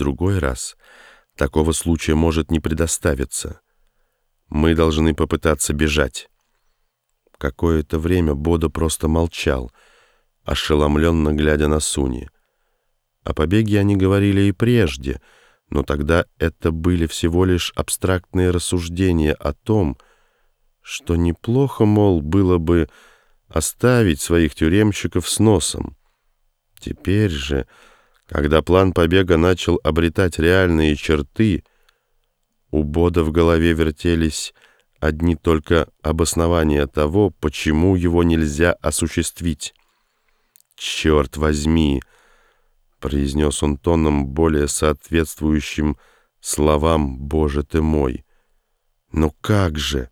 другой раз такого случая может не предоставиться. Мы должны попытаться бежать». Какое-то время Бода просто молчал, ошеломленно глядя на Суни. О побеге они говорили и прежде, но тогда это были всего лишь абстрактные рассуждения о том, что неплохо, мол, было бы оставить своих тюремщиков с носом. Теперь же, когда план побега начал обретать реальные черты, у Бода в голове вертелись одни только обоснования того, почему его нельзя осуществить. «Черт возьми!» — произнес он тоном, более соответствующим словам «Боже ты мой!» «Ну как же!»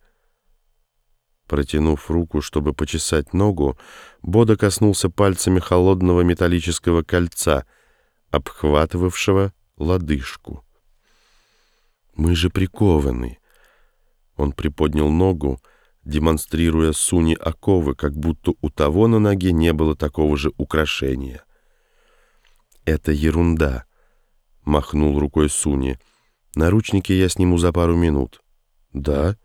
Протянув руку, чтобы почесать ногу, Бода коснулся пальцами холодного металлического кольца, обхватывавшего лодыжку. «Мы же прикованы!» Он приподнял ногу, демонстрируя Суни оковы, как будто у того на ноге не было такого же украшения. «Это ерунда», — махнул рукой Суни. «Наручники я сниму за пару минут». «Да?»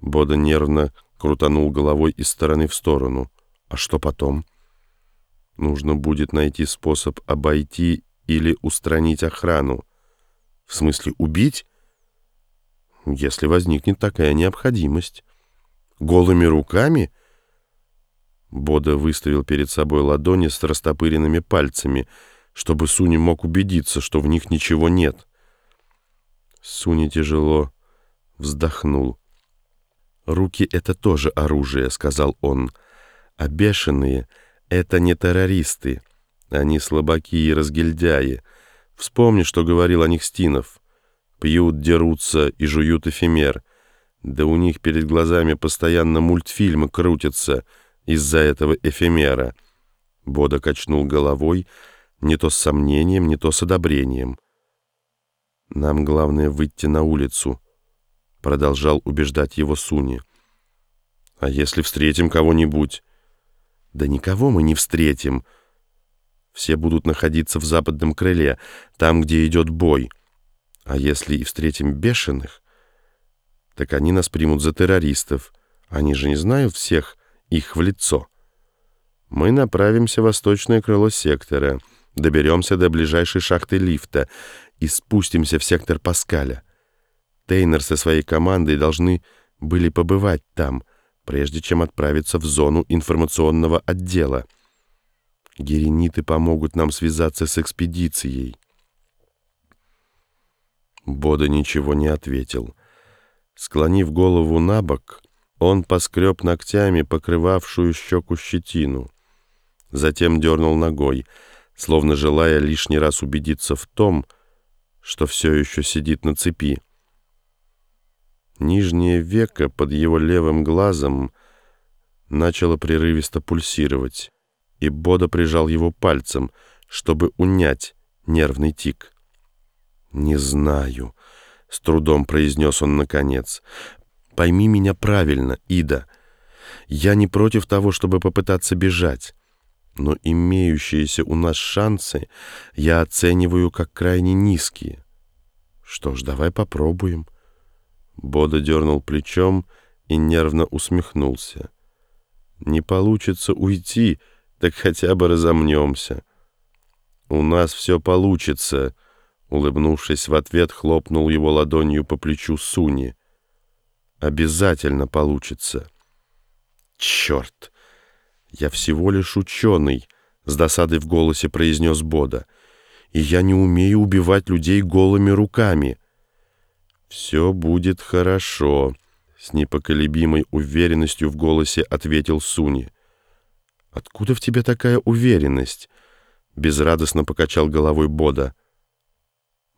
Бода нервно крутанул головой из стороны в сторону. «А что потом?» «Нужно будет найти способ обойти или устранить охрану». «В смысле убить?» если возникнет такая необходимость. Голыми руками? Бода выставил перед собой ладони с растопыренными пальцами, чтобы Суни мог убедиться, что в них ничего нет. Суни тяжело вздохнул. «Руки — это тоже оружие», — сказал он. «А бешеные — это не террористы. Они слабаки и разгильдяи. Вспомни, что говорил о них Стинов пьют, дерутся и жуют эфемер. Да у них перед глазами постоянно мультфильмы крутятся из-за этого эфемера. Бода качнул головой, не то с сомнением, не то с одобрением. «Нам главное выйти на улицу», — продолжал убеждать его Суни. «А если встретим кого-нибудь?» «Да никого мы не встретим. Все будут находиться в западном крыле, там, где идет бой». А если и встретим бешеных, так они нас примут за террористов. Они же не знают всех их в лицо. Мы направимся в восточное крыло сектора, доберемся до ближайшей шахты лифта и спустимся в сектор Паскаля. Тейнер со своей командой должны были побывать там, прежде чем отправиться в зону информационного отдела. Герениты помогут нам связаться с экспедицией. Бода ничего не ответил. Склонив голову на бок, он поскреб ногтями покрывавшую щеку щетину. Затем дернул ногой, словно желая лишний раз убедиться в том, что все еще сидит на цепи. Нижнее веко под его левым глазом начало прерывисто пульсировать, и Бода прижал его пальцем, чтобы унять нервный тик. «Не знаю», — с трудом произнес он наконец. «Пойми меня правильно, Ида. Я не против того, чтобы попытаться бежать, но имеющиеся у нас шансы я оцениваю как крайне низкие. Что ж, давай попробуем». Бода дернул плечом и нервно усмехнулся. «Не получится уйти, так хотя бы разомнемся». «У нас все получится», Улыбнувшись в ответ, хлопнул его ладонью по плечу Суни. «Обязательно получится». «Черт! Я всего лишь ученый», — с досадой в голосе произнес Бода. «И я не умею убивать людей голыми руками». «Все будет хорошо», — с непоколебимой уверенностью в голосе ответил Суни. «Откуда в тебе такая уверенность?» — безрадостно покачал головой Бода.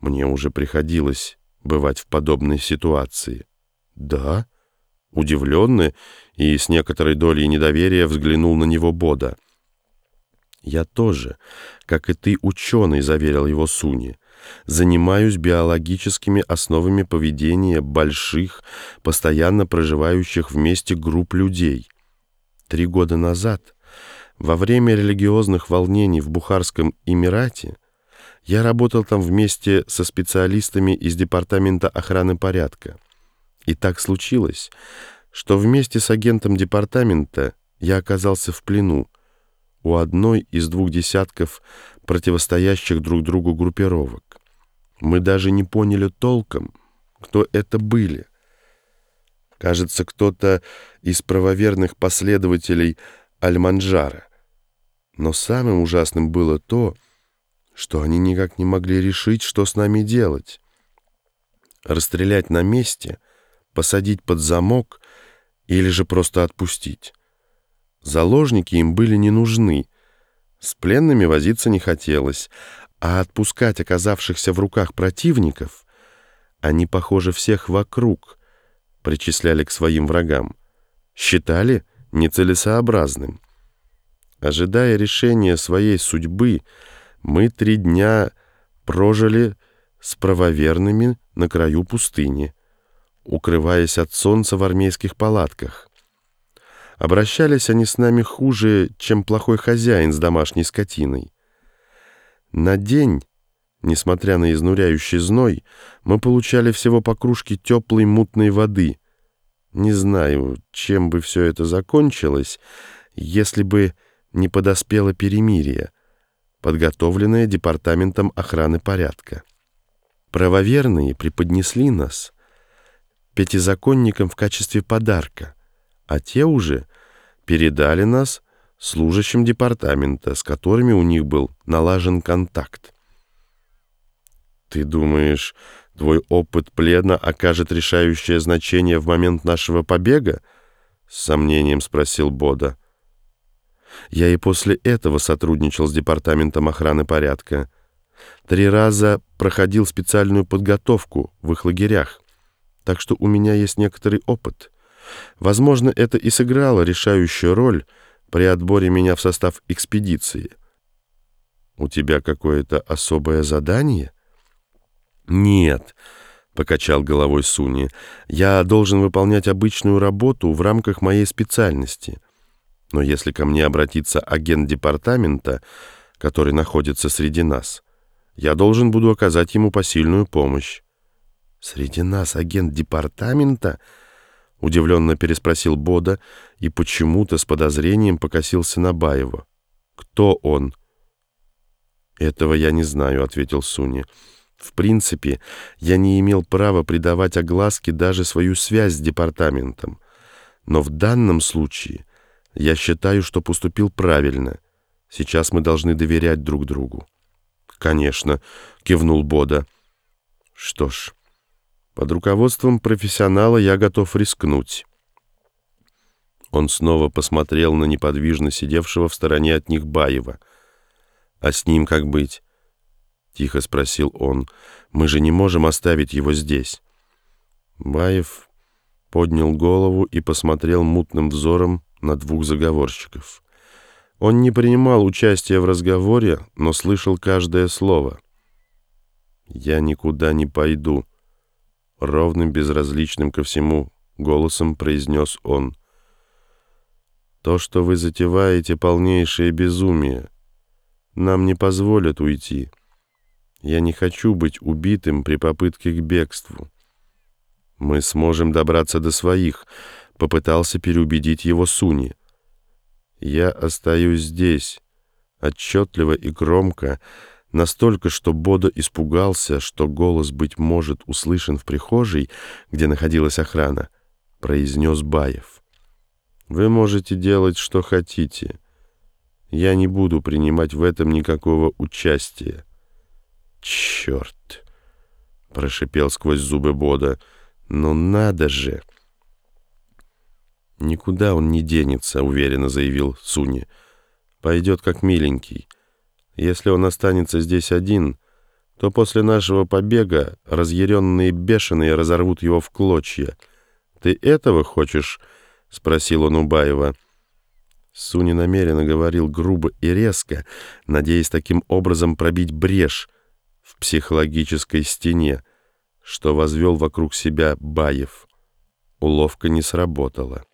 Мне уже приходилось бывать в подобной ситуации. Да? Удивленный и с некоторой долей недоверия взглянул на него Бода. «Я тоже, как и ты, ученый», — заверил его Суни. «Занимаюсь биологическими основами поведения больших, постоянно проживающих вместе групп людей. Три года назад, во время религиозных волнений в Бухарском Эмирате, Я работал там вместе со специалистами из Департамента охраны порядка. И так случилось, что вместе с агентом департамента я оказался в плену у одной из двух десятков противостоящих друг другу группировок. Мы даже не поняли толком, кто это были. Кажется, кто-то из правоверных последователей Альманджара. Но самым ужасным было то, что они никак не могли решить, что с нами делать. Расстрелять на месте, посадить под замок или же просто отпустить. Заложники им были не нужны. С пленными возиться не хотелось, а отпускать оказавшихся в руках противников они, похоже, всех вокруг причисляли к своим врагам, считали нецелесообразным. Ожидая решения своей судьбы, мы три дня прожили с правоверными на краю пустыни, укрываясь от солнца в армейских палатках. Обращались они с нами хуже, чем плохой хозяин с домашней скотиной. На день, несмотря на изнуряющий зной, мы получали всего по кружке теплой мутной воды. Не знаю, чем бы все это закончилось, если бы не подоспело перемирие, подготовленное Департаментом охраны порядка. Правоверные преподнесли нас пятизаконникам в качестве подарка, а те уже передали нас служащим департамента, с которыми у них был налажен контакт. «Ты думаешь, твой опыт плена окажет решающее значение в момент нашего побега?» — с сомнением спросил Бода. Я и после этого сотрудничал с Департаментом охраны порядка. Три раза проходил специальную подготовку в их лагерях, так что у меня есть некоторый опыт. Возможно, это и сыграло решающую роль при отборе меня в состав экспедиции. У тебя какое-то особое задание? Нет, покачал головой Суни. Я должен выполнять обычную работу в рамках моей специальности. Но если ко мне обратится агент департамента, который находится среди нас, я должен буду оказать ему посильную помощь. Среди нас агент департамента —— удивленно переспросил Бода и почему-то с подозрением покосился на Баева. «Кто он?» «Этого я не знаю», — ответил Суни. «В принципе, я не имел права придавать огласке даже свою связь с департаментом. Но в данном случае я считаю, что поступил правильно. Сейчас мы должны доверять друг другу». «Конечно», — кивнул Бода. «Что ж...» Под руководством профессионала я готов рискнуть. Он снова посмотрел на неподвижно сидевшего в стороне от них Баева. «А с ним как быть?» — тихо спросил он. «Мы же не можем оставить его здесь». Баев поднял голову и посмотрел мутным взором на двух заговорщиков. Он не принимал участия в разговоре, но слышал каждое слово. «Я никуда не пойду», ровным, безразличным ко всему голосом произнес он. «То, что вы затеваете, полнейшее безумие. Нам не позволят уйти. Я не хочу быть убитым при попытке к бегству. Мы сможем добраться до своих», — попытался переубедить его Суни. «Я остаюсь здесь», — отчетливо и громко, — Настолько, что Бодо испугался, что голос, быть может, услышан в прихожей, где находилась охрана, произнес Баев. «Вы можете делать, что хотите. Я не буду принимать в этом никакого участия». «Черт!» — прошипел сквозь зубы Бода. «Ну надо же!» «Никуда он не денется», — уверенно заявил Суни. «Пойдет как миленький». Если он останется здесь один, то после нашего побега разъяренные бешеные разорвут его в клочья. Ты этого хочешь?» — спросил он у Баева. Суни намеренно говорил грубо и резко, надеясь таким образом пробить брешь в психологической стене, что возвел вокруг себя Баев. Уловка не сработала.